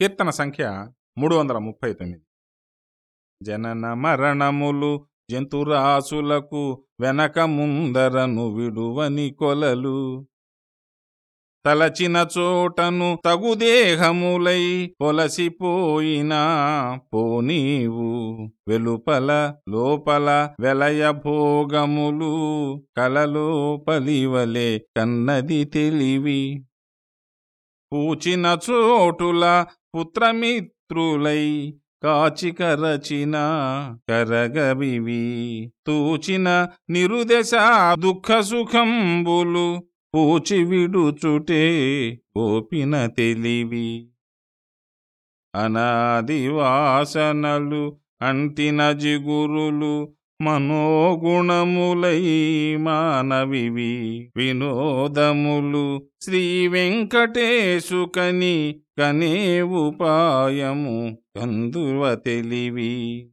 కీర్తన సంఖ్య మూడు వందల ముప్పై తొమ్మిది జనన మరణములు జంతురాసులకు వెనక ముందరను విడువని కొలలు. తలచిన చోటను తగుదేహములై పొలసిపోయినా పోనీవు వెలుపల లోపల వెలయ భోగములు కలలోపలివలే కన్నది తెలివి. పూచిన చోటుల పుత్రమిత్రులై కాచిక రచిన కరగవివి. తూచిన నిరుదశ దుఃఖ సుఖంబులు పూచి విడుచుటే గోపిన తెలివి. అనాది వాసనలు అంటిన జిగురులు మనోగుణములై మానవివి వినోదములు శ్రీ వెంకటేశుకని కనే ఉపాయము కందువ తెలివి.